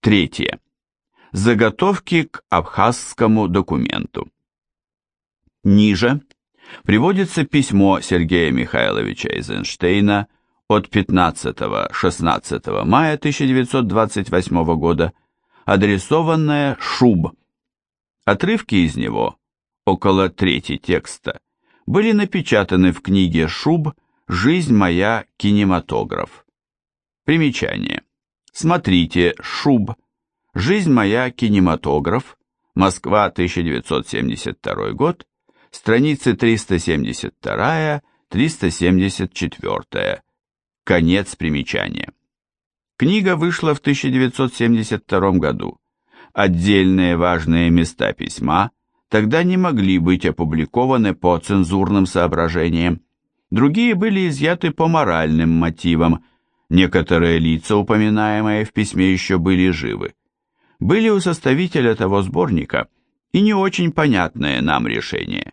Третье. Заготовки к абхазскому документу. Ниже приводится письмо Сергея Михайловича Эйзенштейна от 15-16 мая 1928 года, адресованное Шуб. Отрывки из него, около трети текста, были напечатаны в книге Шуб «Жизнь моя. Кинематограф». Примечание. Смотрите Шуб «Жизнь моя. Кинематограф. Москва, 1972 год», страницы 372-374. Конец примечания. Книга вышла в 1972 году. Отдельные важные места письма тогда не могли быть опубликованы по цензурным соображениям. Другие были изъяты по моральным мотивам. Некоторые лица, упоминаемые в письме, еще были живы. Были у составителя того сборника и не очень понятное нам решение.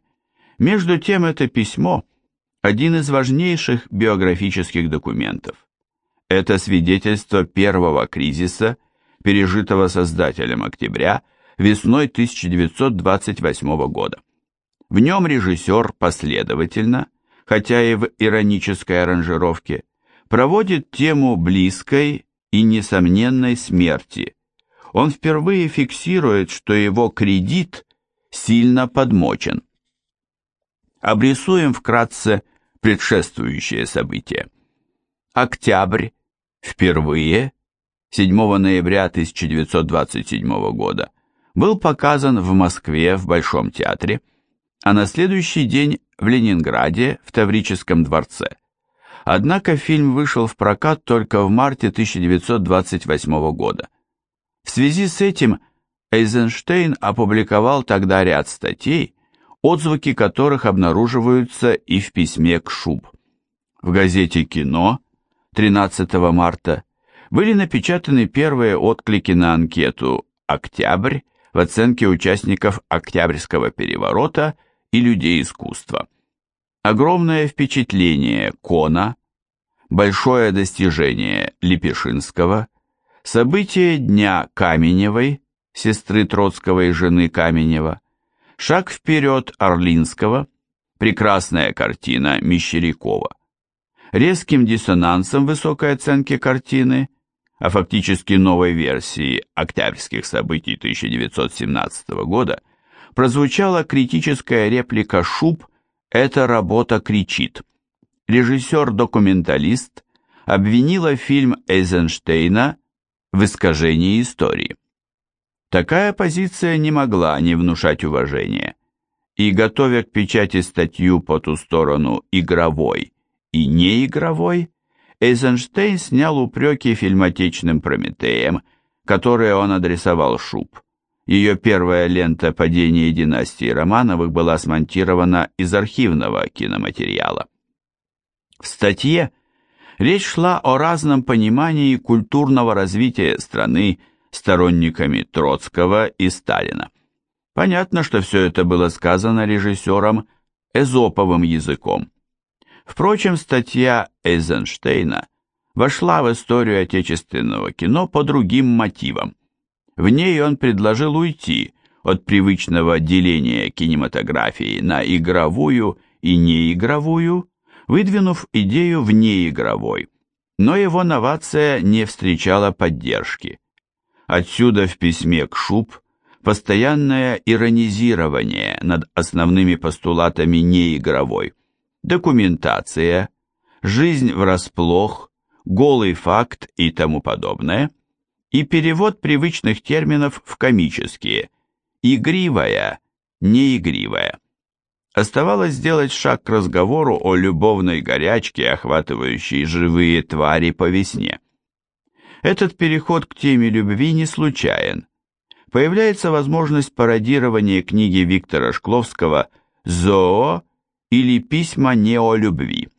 Между тем это письмо – один из важнейших биографических документов. Это свидетельство первого кризиса, пережитого создателем октября весной 1928 года. В нем режиссер последовательно, хотя и в иронической аранжировке, проводит тему близкой и несомненной смерти. Он впервые фиксирует, что его кредит сильно подмочен. Обрисуем вкратце предшествующие события. Октябрь впервые 7 ноября 1927 года был показан в Москве в Большом театре, а на следующий день в Ленинграде в Таврическом дворце. Однако фильм вышел в прокат только в марте 1928 года. В связи с этим Эйзенштейн опубликовал тогда ряд статей, отзвуки которых обнаруживаются и в письме к Шуб. В газете «Кино» 13 марта были напечатаны первые отклики на анкету «Октябрь» в оценке участников Октябрьского переворота и людей искусства. Огромное впечатление Кона, большое достижение Лепешинского, события дня Каменевой, сестры Троцкого и жены Каменева, Шаг вперед Орлинского, прекрасная картина Мещерякова. Резким диссонансом высокой оценки картины, а фактически новой версии октябрьских событий 1917 года, прозвучала критическая реплика Шуб «Эта работа кричит». Режиссер-документалист обвинила фильм Эйзенштейна в искажении истории. Такая позиция не могла не внушать уважения, и, готовя к печати статью по ту сторону игровой и неигровой, Эйзенштейн снял упреки фильмотечным Прометеям, которые он адресовал Шуб. Ее первая лента «Падение династии Романовых» была смонтирована из архивного киноматериала. В статье речь шла о разном понимании культурного развития страны сторонниками Троцкого и Сталина. Понятно, что все это было сказано режиссером эзоповым языком. Впрочем, статья Эйзенштейна вошла в историю отечественного кино по другим мотивам. В ней он предложил уйти от привычного деления кинематографии на игровую и неигровую, выдвинув идею внеигровой. Но его новация не встречала поддержки. Отсюда в письме к Шуб постоянное иронизирование над основными постулатами неигровой. Документация, жизнь врасплох, голый факт и тому подобное, и перевод привычных терминов в комические, игривая, неигривая. Оставалось сделать шаг к разговору о любовной горячке, охватывающей живые твари по весне. Этот переход к теме любви не случайен. Появляется возможность пародирования книги Виктора Шкловского «Зоо» или «Письма не о любви».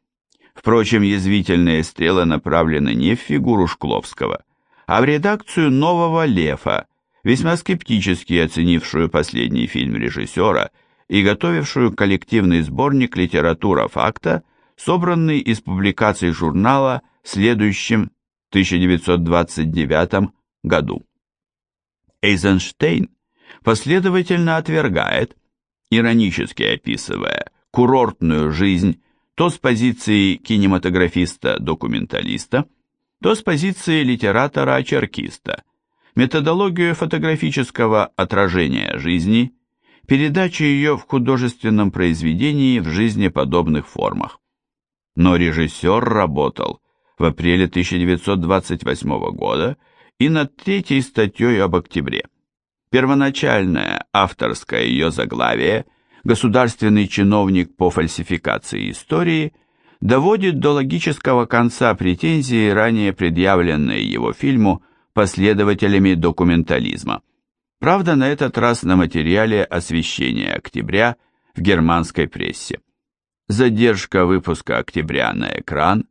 Впрочем, язвительные стрелы направлены не в фигуру Шкловского, а в редакцию «Нового Лефа», весьма скептически оценившую последний фильм режиссера и готовившую коллективный сборник «Литература факта», собранный из публикаций журнала следующим 1929 году. Эйзенштейн последовательно отвергает, иронически описывая курортную жизнь то с позиции кинематографиста-документалиста, то с позиции литератора-очеркиста, методологию фотографического отражения жизни, передачи ее в художественном произведении в жизнеподобных формах. Но режиссер работал в апреле 1928 года и над третьей статьей об октябре. Первоначальное авторское ее заглавие – государственный чиновник по фальсификации истории доводит до логического конца претензии, ранее предъявленные его фильму последователями документализма. Правда, на этот раз на материале освещения октября в германской прессе. Задержка выпуска октября на экран,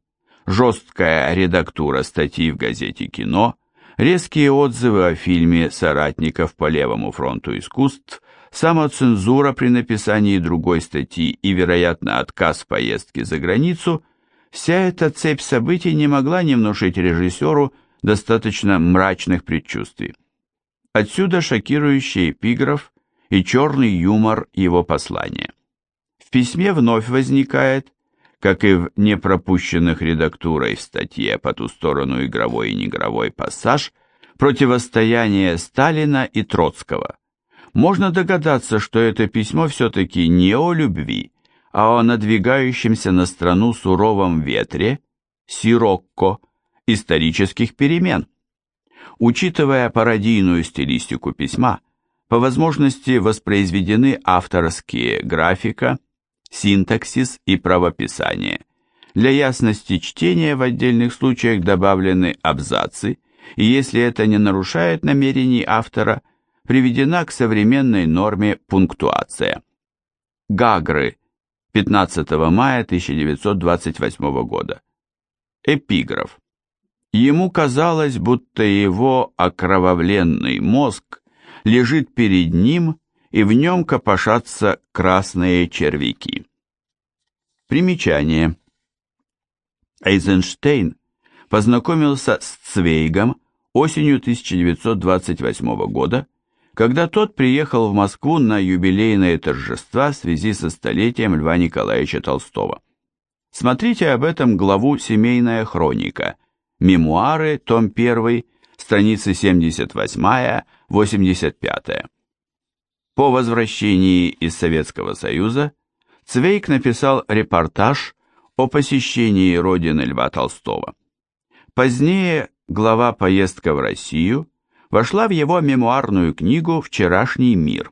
жесткая редактура статьи в газете «Кино», резкие отзывы о фильме соратников по левому фронту искусств самоцензура при написании другой статьи и, вероятно, отказ в поездке за границу, вся эта цепь событий не могла не внушить режиссеру достаточно мрачных предчувствий. Отсюда шокирующий эпиграф и черный юмор его послания. В письме вновь возникает, как и в непропущенных редактурой в статье по ту сторону игровой и неигровой пассаж, противостояние Сталина и Троцкого – можно догадаться, что это письмо все-таки не о любви, а о надвигающемся на страну суровом ветре, сирокко, исторических перемен. Учитывая пародийную стилистику письма, по возможности воспроизведены авторские графика, синтаксис и правописание. Для ясности чтения в отдельных случаях добавлены абзацы, и если это не нарушает намерений автора – приведена к современной норме пунктуация. Гагры, 15 мая 1928 года. Эпиграф. Ему казалось, будто его окровавленный мозг лежит перед ним, и в нем копошатся красные червяки. Примечание. Эйзенштейн познакомился с Цвейгом осенью 1928 года когда тот приехал в Москву на юбилейные торжества в связи со столетием Льва Николаевича Толстого. Смотрите об этом главу «Семейная хроника», мемуары, том 1, страницы 78-85. По возвращении из Советского Союза Цвейк написал репортаж о посещении родины Льва Толстого. Позднее глава «Поездка в Россию» вошла в его мемуарную книгу «Вчерашний мир».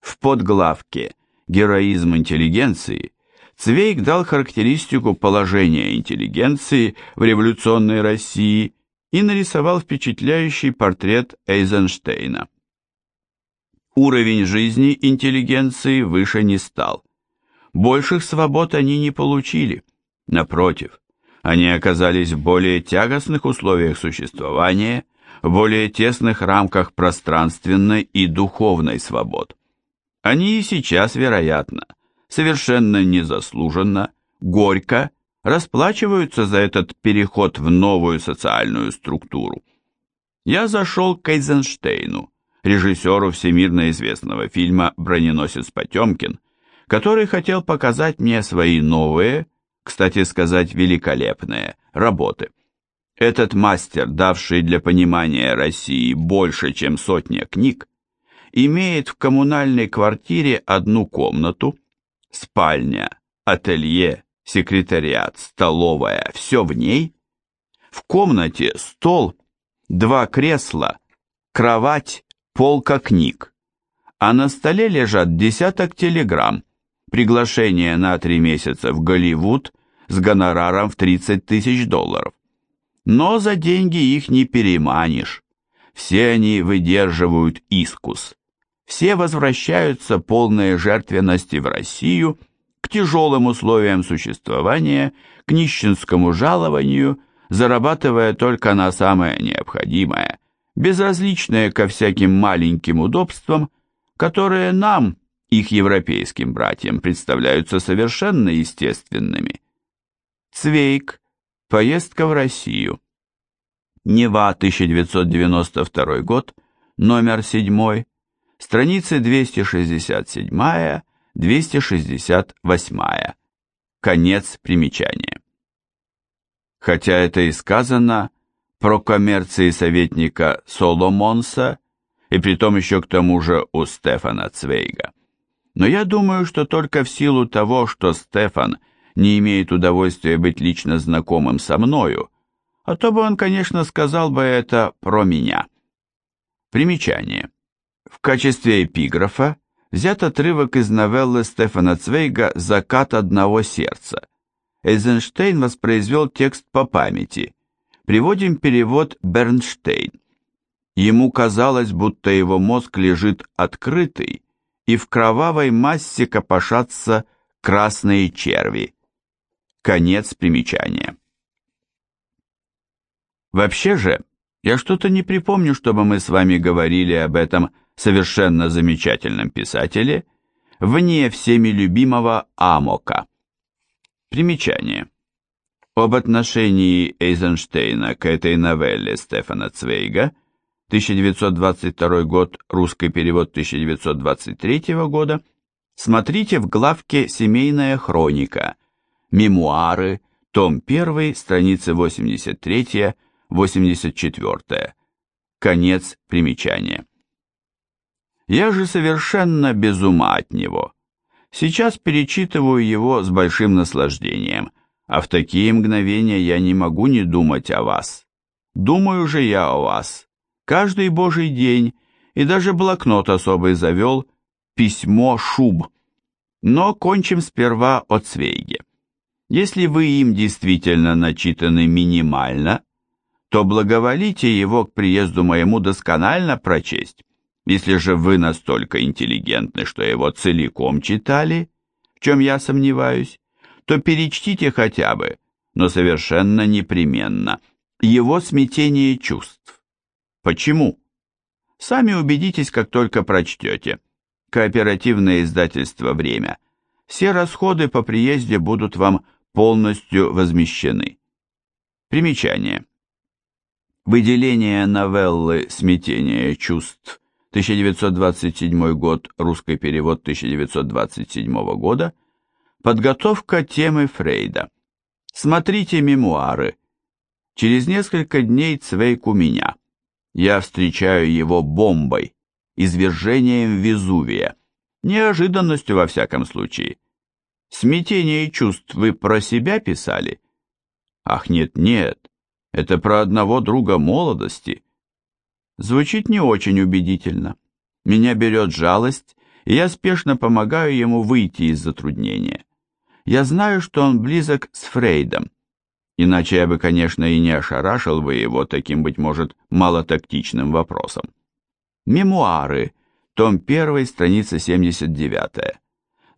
В подглавке «Героизм интеллигенции» Цвейк дал характеристику положения интеллигенции в революционной России и нарисовал впечатляющий портрет Эйзенштейна. Уровень жизни интеллигенции выше не стал. Больших свобод они не получили. Напротив, они оказались в более тягостных условиях существования более тесных рамках пространственной и духовной свобод. Они и сейчас, вероятно, совершенно незаслуженно, горько расплачиваются за этот переход в новую социальную структуру. Я зашел к Эйзенштейну, режиссеру всемирно известного фильма «Броненосец Потемкин», который хотел показать мне свои новые, кстати сказать, великолепные работы – этот мастер, давший для понимания России больше, чем сотня книг, имеет в коммунальной квартире одну комнату, спальня, ателье, секретариат, столовая, все в ней. В комнате стол, два кресла, кровать, полка книг. А на столе лежат десяток телеграмм, приглашение на три месяца в Голливуд с гонораром в 30 тысяч долларов но за деньги их не переманишь. Все они выдерживают искус. Все возвращаются полные жертвенности в Россию, к тяжелым условиям существования, к нищенскому жалованию, зарабатывая только на самое необходимое, безразличное ко всяким маленьким удобствам, которые нам, их европейским братьям, представляются совершенно естественными. Цвейк Поездка в Россию. Нева, 1992 год, номер 7, страницы 267-268. Конец примечания. Хотя это и сказано про коммерции советника Соломонса, и притом еще к тому же у Стефана Цвейга. Но я думаю, что только в силу того, что Стефан не имеет удовольствия быть лично знакомым со мною, а то бы он, конечно, сказал бы это про меня. Примечание. В качестве эпиграфа взят отрывок из новеллы Стефана Цвейга «Закат одного сердца». Эйзенштейн воспроизвел текст по памяти. Приводим перевод Бернштейн. Ему казалось, будто его мозг лежит открытый, и в кровавой массе копошатся красные черви. Конец примечания. Вообще же, я что-то не припомню, чтобы мы с вами говорили об этом совершенно замечательном писателе, вне всеми любимого Амока. Примечание. Об отношении Эйзенштейна к этой новелле Стефана Цвейга, 1922 год, русский перевод 1923 года, смотрите в главке «Семейная хроника», «Мемуары», том 1, страницы 83-84. Конец примечания. Я же совершенно без ума от него. Сейчас перечитываю его с большим наслаждением, а в такие мгновения я не могу не думать о вас. Думаю же я о вас. Каждый божий день, и даже блокнот особый завел, письмо шуб. Но кончим сперва о Цвейге. Если вы им действительно начитаны минимально, то благоволите его к приезду моему досконально прочесть. Если же вы настолько интеллигентны, что его целиком читали, в чем я сомневаюсь, то перечтите хотя бы, но совершенно непременно, его смятение чувств. Почему? Сами убедитесь, как только прочтете. Кооперативное издательство «Время». Все расходы по приезде будут вам полностью возмещены. Примечание. Выделение новеллы «Смятение чувств» 1927 год, русский перевод 1927 года, подготовка темы Фрейда. Смотрите мемуары. Через несколько дней Цвейк у меня. Я встречаю его бомбой, извержением Везувия, неожиданностью во всяком случае. Смятение чувств вы про себя писали? Ах, нет-нет, это про одного друга молодости. Звучит не очень убедительно. Меня берет жалость, и я спешно помогаю ему выйти из затруднения. Я знаю, что он близок с Фрейдом, иначе я бы, конечно, и не ошарашил бы его таким, быть может, малотактичным вопросом. Мемуары, том 1, страница 79.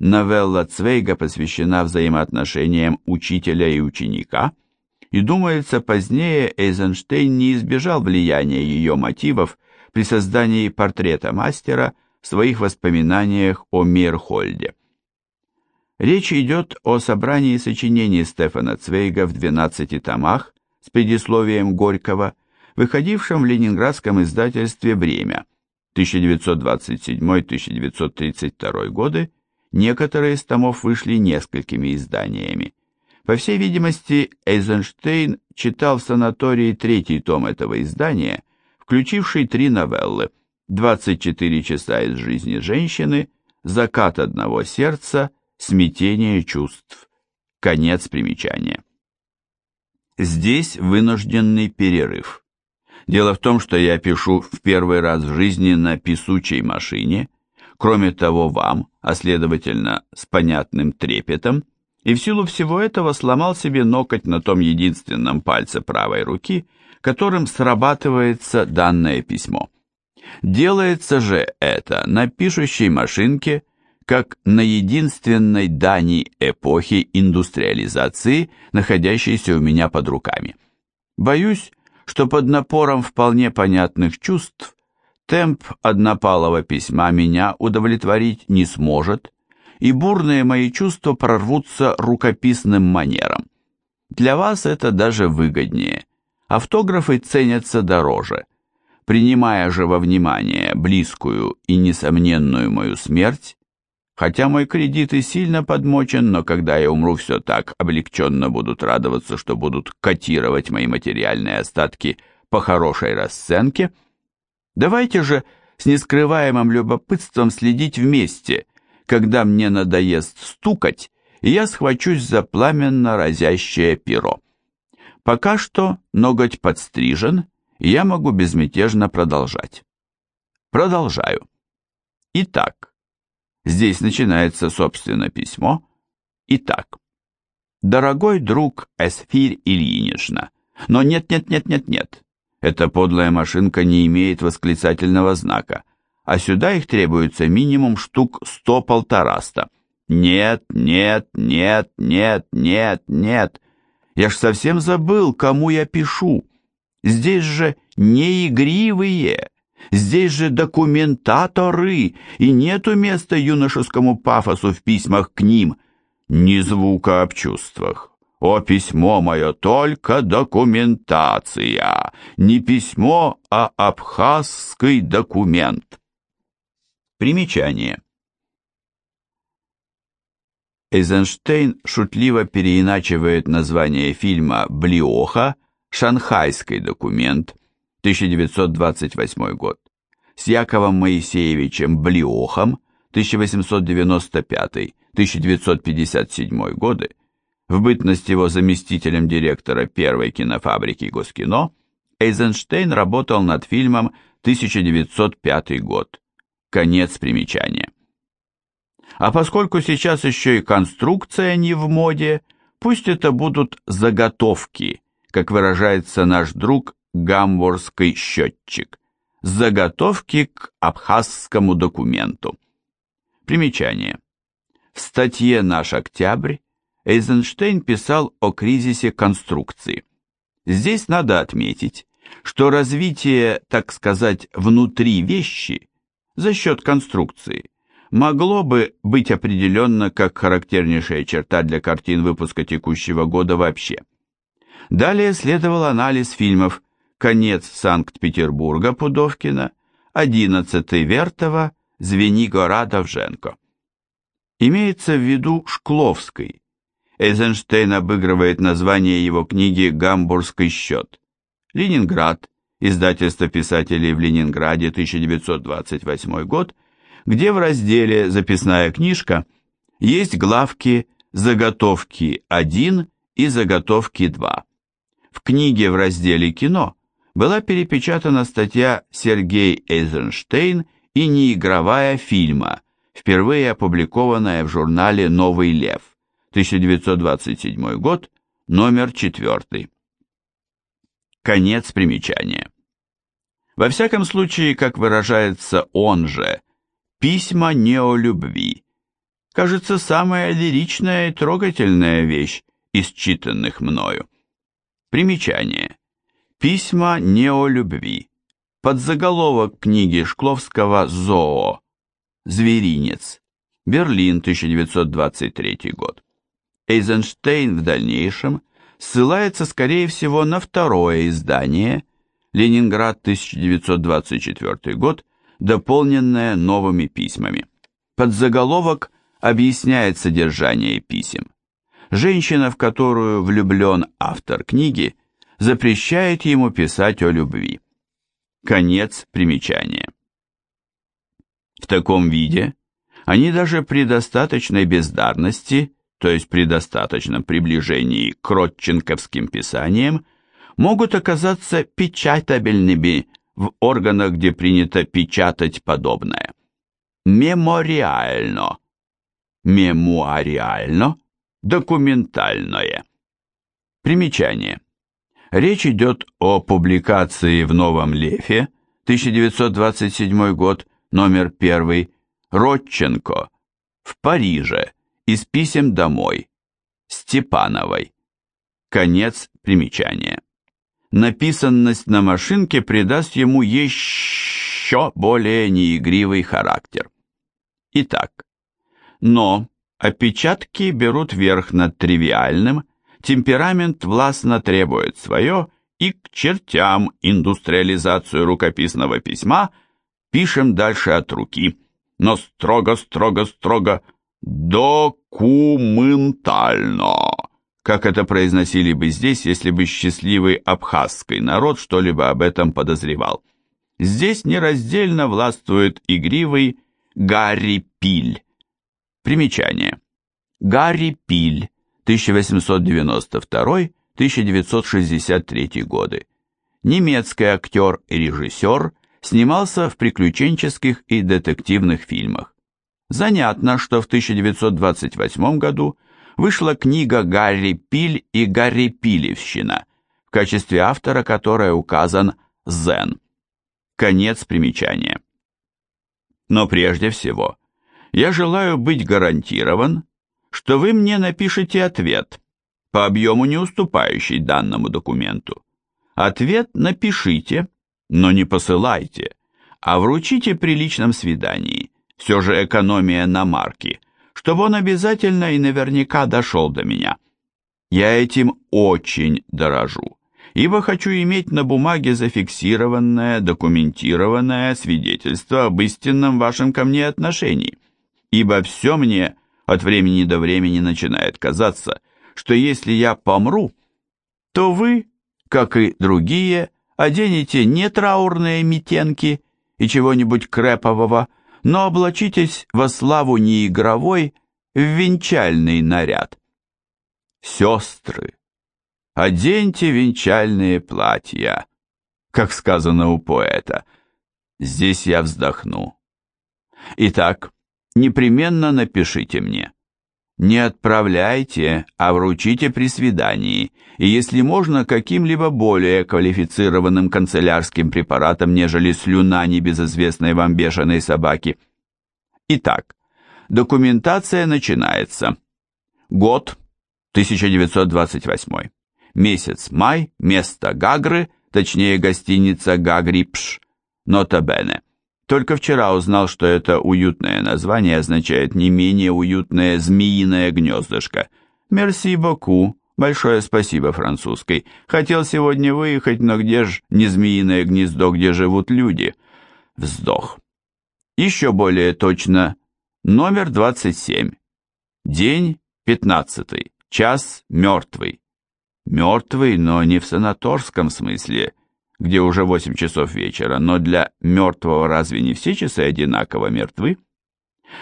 Новелла Цвейга посвящена взаимоотношениям учителя и ученика – и, думается, позднее Эйзенштейн не избежал влияния ее мотивов при создании портрета мастера в своих воспоминаниях о Мирхольде. Речь идет о собрании сочинений Стефана Цвейга в 12 томах с предисловием Горького, выходившем в ленинградском издательстве «Время» 1927-1932 годы, некоторые из томов вышли несколькими изданиями. По всей видимости, Эйзенштейн читал в санатории третий том этого издания, включивший три новеллы «24 часа из жизни женщины», «Закат одного сердца», «Смятение чувств». Конец примечания. Здесь вынужденный перерыв. Дело в том, что я пишу в первый раз в жизни на писучей машине, кроме того вам, а следовательно с понятным трепетом, и в силу всего этого сломал себе ноготь на том единственном пальце правой руки, которым срабатывается данное письмо. Делается же это на пишущей машинке, как на единственной дани эпохи индустриализации, находящейся у меня под руками. Боюсь, что под напором вполне понятных чувств темп однопалого письма меня удовлетворить не сможет, и бурные мои чувства прорвутся рукописным манером. Для вас это даже выгоднее. Автографы ценятся дороже. Принимая же во внимание близкую и несомненную мою смерть, хотя мой кредит и сильно подмочен, но когда я умру, все так облегченно будут радоваться, что будут котировать мои материальные остатки по хорошей расценке, давайте же с нескрываемым любопытством следить вместе, когда мне надоест стукать, и я схвачусь за пламенно разящее перо. Пока что ноготь подстрижен, и я могу безмятежно продолжать. Продолжаю. Итак, здесь начинается, собственно, письмо. Итак, дорогой друг Эсфирь Ильинична, но нет-нет-нет-нет-нет, эта подлая машинка не имеет восклицательного знака, а сюда их требуется минимум штук сто-полтораста. Нет, нет, нет, нет, нет, нет. Я ж совсем забыл, кому я пишу. Здесь же не игривые, здесь же документаторы, и нету места юношескому пафосу в письмах к ним. Ни звука об чувствах. О, письмо мое, только документация, не письмо, а абхазский документ. Примечание. Эйзенштейн шутливо переиначивает название фильма «Блиоха» «Шанхайский документ» 1928 год с Яковом Моисеевичем Блиохом 1895-1957 годы в бытность его заместителем директора первой кинофабрики Госкино Эйзенштейн работал над фильмом 1905 год. Конец примечания. А поскольку сейчас еще и конструкция не в моде, пусть это будут заготовки, как выражается наш друг гамбургский счетчик. Заготовки к абхазскому документу. Примечание. В статье «Наш октябрь» Эйзенштейн писал о кризисе конструкции. Здесь надо отметить, что развитие, так сказать, внутри вещи за счет конструкции могло бы быть определенно как характернейшая черта для картин выпуска текущего года вообще. Далее следовал анализ фильмов «Конец Санкт-Петербурга» Пудовкина, «Одиннадцатый Вертова», «Звенигора Довженко». Имеется в виду Шкловский. Эйзенштейн обыгрывает название его книги «Гамбургский счет». Ленинград, Издательство писателей в Ленинграде, 1928 год, где в разделе «Записная книжка» есть главки «Заготовки 1» и «Заготовки 2». В книге в разделе «Кино» была перепечатана статья «Сергей Эйзенштейн и неигровая фильма», впервые опубликованная в журнале «Новый лев», 1927 год, номер 4. Конец примечания. Во всяком случае, как выражается он же, письма не о любви. Кажется, самая лиричная и трогательная вещь из читанных мною. Примечание. Письма не о любви. Подзаголовок книги Шкловского «Зоо». Зверинец. Берлин, 1923 год. Эйзенштейн в дальнейшем ссылается, скорее всего, на второе издание – Ленинград, 1924 год, дополненное новыми письмами. Подзаголовок объясняет содержание писем. Женщина, в которую влюблен автор книги, запрещает ему писать о любви. Конец примечания. В таком виде они даже при достаточной бездарности, то есть при достаточном приближении к родченковским писаниям, могут оказаться печатабельными в органах, где принято печатать подобное. Мемориально. Мемуариально. Документальное. Примечание. Речь идет о публикации в Новом Лефе, 1927 год, номер 1, Родченко, в Париже, из писем домой, Степановой. Конец примечания написанность на машинке придаст ему еще более неигривый характер. Итак, но опечатки берут верх над тривиальным, темперамент властно требует свое, и к чертям индустриализацию рукописного письма пишем дальше от руки, но строго-строго-строго документально, как это произносили бы здесь, если бы счастливый абхазский народ что-либо об этом подозревал. Здесь нераздельно властвует игривый Гарри Пиль. Примечание. Гарри Пиль, 1892-1963 годы. Немецкий актер и режиссер, снимался в приключенческих и детективных фильмах. Занятно, что в 1928 году вышла книга Гарри Пиль и Гарри Пилевщина, в качестве автора которой указан Зен. Конец примечания. Но прежде всего, я желаю быть гарантирован, что вы мне напишете ответ, по объему не уступающий данному документу. Ответ напишите, но не посылайте, а вручите при личном свидании, все же экономия на марки, чтобы он обязательно и наверняка дошел до меня. Я этим очень дорожу, ибо хочу иметь на бумаге зафиксированное, документированное свидетельство об истинном вашем ко мне отношении, ибо все мне от времени до времени начинает казаться, что если я помру, то вы, как и другие, оденете не траурные митенки и чего-нибудь крэпового, но облачитесь во славу не игровой, в венчальный наряд. Сестры, оденьте венчальные платья, как сказано у поэта. Здесь я вздохну. Итак, непременно напишите мне. Не отправляйте, а вручите при свидании, и если можно, каким-либо более квалифицированным канцелярским препаратом, нежели слюна небезызвестной вам бешеной собаки. Итак, документация начинается. Год 1928. Месяц май, место Гагры, точнее гостиница Гагрипш, нота бене. Только вчера узнал, что это уютное название означает не менее уютное змеиное гнездышко. Мерси боку. Большое спасибо французской. Хотел сегодня выехать, но где ж не змеиное гнездо, где живут люди? Вздох. Еще более точно. Номер 27. День 15. Час мертвый. Мертвый, но не в санаторском смысле где уже 8 часов вечера, но для мертвого разве не все часы одинаково мертвы?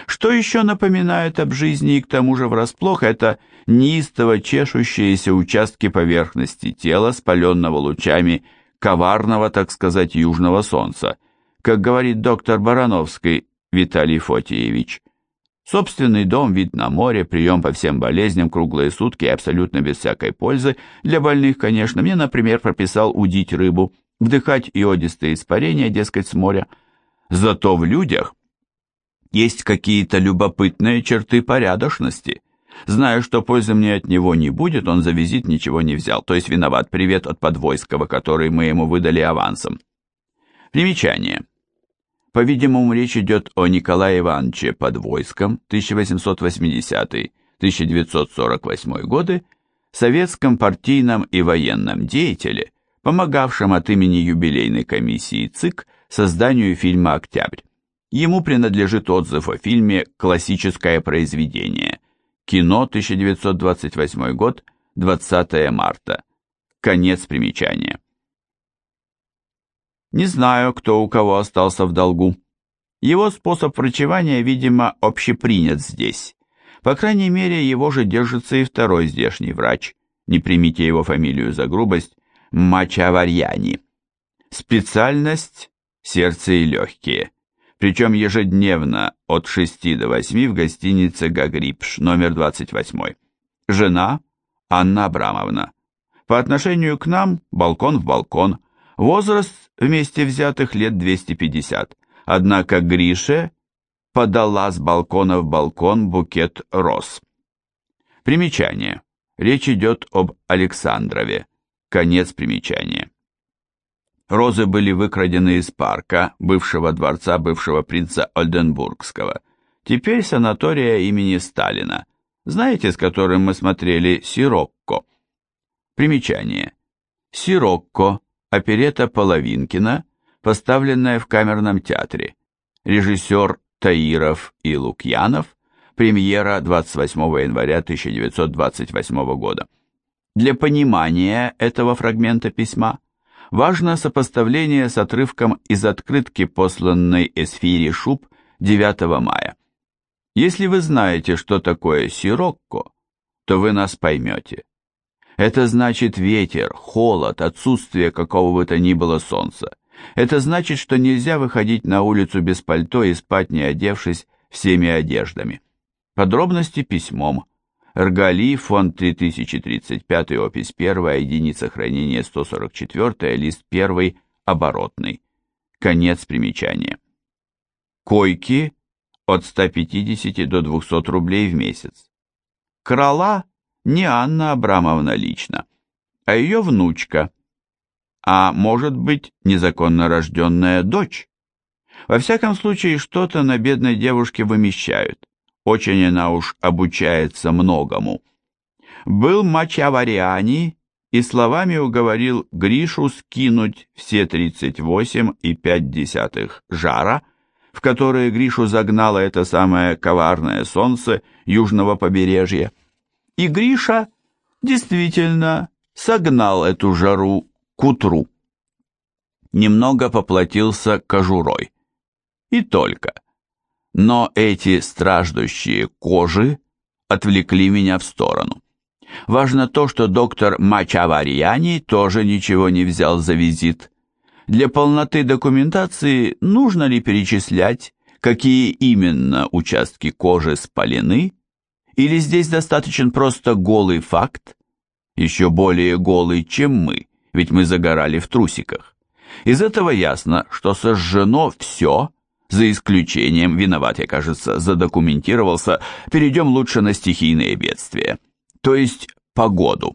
Что еще напоминает об жизни и к тому же врасплох, это неистово чешущиеся участки поверхности тела, спаленного лучами коварного, так сказать, южного солнца, как говорит доктор Барановский Виталий Фотиевич. Собственный дом, вид на море, прием по всем болезням, круглые сутки абсолютно без всякой пользы. Для больных, конечно, мне, например, прописал удить рыбу вдыхать иодистые испарения, дескать, с моря. Зато в людях есть какие-то любопытные черты порядочности. Зная, что пользы мне от него не будет, он за визит ничего не взял, то есть виноват привет от Подвойского, который мы ему выдали авансом. Примечание. По-видимому, речь идет о Николае Ивановиче Подвойском, 1880-1948 годы, советском партийном и военном деятеле, помогавшим от имени юбилейной комиссии ЦИК созданию фильма «Октябрь». Ему принадлежит отзыв о фильме «Классическое произведение». Кино, 1928 год, 20 марта. Конец примечания. Не знаю, кто у кого остался в долгу. Его способ врачевания, видимо, общепринят здесь. По крайней мере, его же держится и второй здешний врач. Не примите его фамилию за грубость, Мачаварьяни. Специальность – сердце и легкие. Причем ежедневно от 6 до 8 в гостинице «Гагрипш» номер 28. Жена – Анна Абрамовна. По отношению к нам – балкон в балкон. Возраст вместе взятых лет 250. Однако Грише подала с балкона в балкон букет роз. Примечание. Речь идет об Александрове. Конец примечания. Розы были выкрадены из парка, бывшего дворца бывшего принца Ольденбургского. Теперь санатория имени Сталина. Знаете, с которым мы смотрели «Сирокко»? Примечание. Сирокко, оперета Половинкина, поставленная в Камерном театре. Режиссер Таиров и Лукьянов, премьера 28 января 1928 года. Для понимания этого фрагмента письма важно сопоставление с отрывком из открытки, посланной Эсфире Шуб 9 мая. Если вы знаете, что такое сирокко, то вы нас поймете. Это значит ветер, холод, отсутствие какого бы то ни было солнца. Это значит, что нельзя выходить на улицу без пальто и спать не одевшись всеми одеждами. Подробности письмом. Ргали, фонд 3035, опись 1, единица хранения 144, лист 1, оборотный. Конец примечания. Койки от 150 до 200 рублей в месяц. Крала не Анна Абрамовна лично, а ее внучка, а может быть незаконно рожденная дочь. Во всяком случае, что-то на бедной девушке вымещают. Очень она уж обучается многому. Был Мачавариани и словами уговорил Гришу скинуть все 38,5 жара, в которые Гришу загнало это самое коварное солнце южного побережья. И Гриша действительно согнал эту жару к утру. Немного поплатился кожурой. И только но эти страждущие кожи отвлекли меня в сторону. Важно то, что доктор Мачаварьяни тоже ничего не взял за визит. Для полноты документации нужно ли перечислять, какие именно участки кожи спалены, или здесь достаточен просто голый факт, еще более голый, чем мы, ведь мы загорали в трусиках. Из этого ясно, что сожжено все, за исключением, виноват я, кажется, задокументировался, перейдем лучше на стихийные бедствия, то есть погоду.